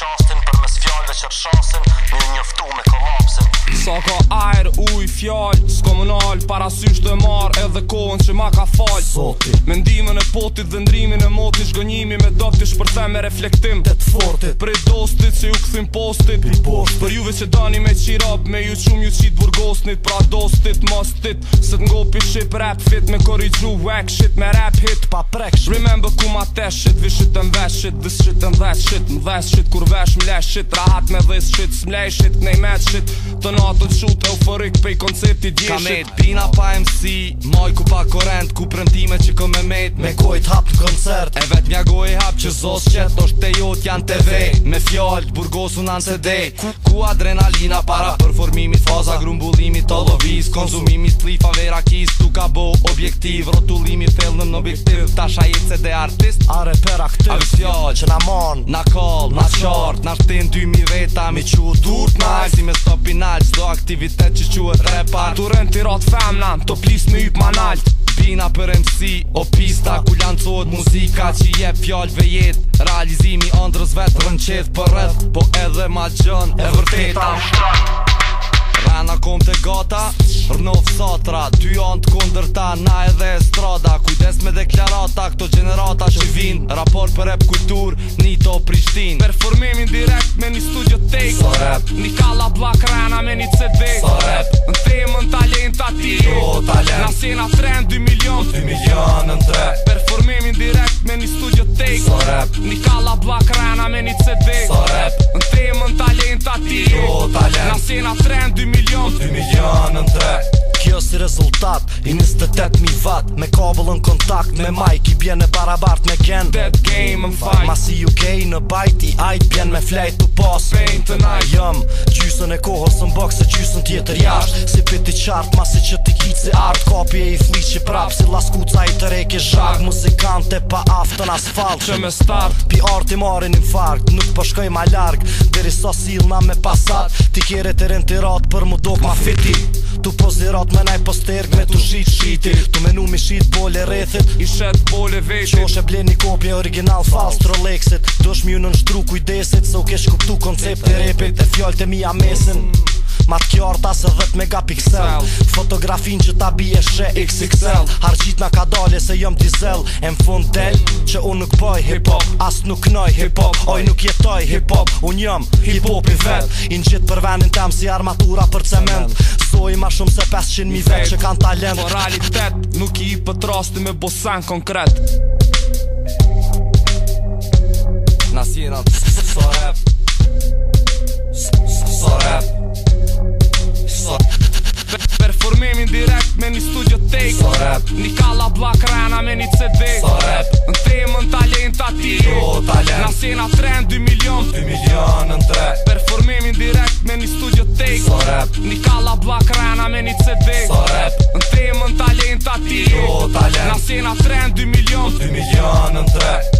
qastin Për mes fjallëve që rëshasin Një njëftu me kolapsin Sa ka ajr, uj, fjallë s'komunal më nalë, parasysht marë Edhe kohën që ma ka falë Zotit Mendimin e potit dhe ndrimin e motit Shgënjimi me dokti shpërthe me reflektim Tët fortit Prej dostit që ju këthim postit Pi postit Për juve që dani me qirab Me ju qumë ju burgosnit Pra dostit, mastit Se të ngopi shqip rap fit Me korriqnu wack shit Me rap hit pa prekshit Remember ku ma the shit, vi shit të mvesh shit, dis shit e mvesh shit Mvesh shit kur vesh mlesh shit, rahat me dhis shit, smlej shit, knej met shit Të natë të qut, euforik pej koncepti djeshit Ka met pina pa MC, moj ku pa korent ku prëndime që ko me met Me kojt hap në koncert, e vet mja goj hap që zos qet, osht te jot jan TV Me fjall burgosu nan se ku, ku adrenalina para Performimi faza, grumbullimi to lovis, Konsumimi të vera kis Tu ka bo objektiv, rotullimi në objektiv ta shaj se de artist Are per aktiv A vi Që na mon Na call Na qart Na shtin dy mi veta Mi qu durt nalt Si me stopi nalt Zdo aktivitet që quet repart Tu rën ti rot femna Të plis me yp ma nalt Pina për MC O pista Ku lancohet muzika Që je fjall ve jet Realizimi andrës vet Rën qet për rët Po edhe ma gjën E vërteta Rana kom të gata Rënof satra Dy antë kundër ta Na edhe estrada me deklarata, këto gjenerata që vin Raport për rap kultur, Nito Prishtin Performimin direkt me një studio take Sa rap Një kalla black rana me një cd Sa rap Në temën në talent ati Jo talent Në asena 2 milion 2 milion në tre Performimin direkt me një studio take Sa rap Një kalla black rana me një cd Sa rap Në temën në talent ati Jo talent Në asena 2 milion 2 milion në tre kjo si rezultat I 28.000 vat Me kabullën kontakt Me mic i bjene e barabart me gen Dead game and fight Ma si UK në bajt i ajt bjene me flight to pass Pain tonight Jëm gjysën e kohës në bëk Se gjysën tjetër jasht Si piti qart Ma si që ti ki si art Kopi e i fli që prap Si laskuca i të reke shak Muzikante pa aftën asfalt Që me start Pi art i marin infarkt Nuk përshkoj po ma larg Diri sa so me pasat Ti kjeret e rentirat për mu dok Ma fiti Tu pozirat me naj posterg me tu shit shiti Tu menu mi shit bole rethit I shet bole vetit Qo shë bleni kopje original fast trolexit Do shmi unë në nështru kujdesit Se u kesh kuptu koncept i repit E fjall të mi mesin Ma t'kjarta se dhët megapixel Fotografin që ta bje shë XXL Harqit nga ka dalje se jëm diesel E më fund del që unë nuk poj hip-hop As nuk noj hip-hop Oj nuk jetoj hip-hop Unë jëm hip-hop i vet I në gjithë për venin tem si armatura për cement shumë se 500.000 vetë Mizek, që kanë talent realitet nuk i pët rosti me bosan konkret Nasina so rap So rap So Performimin direkt me një studio take So rap Nikala Black Rana me një CD So rap Në temën talent ati Jo talent Nasina trend 2 milion 2 milion në tre Performimin direkt me një studio take So rap Nikala Black Rana na me një CD Sa rap Në temë në talenta ti Jo talent Na sena trend 2 milion 2 milion në trek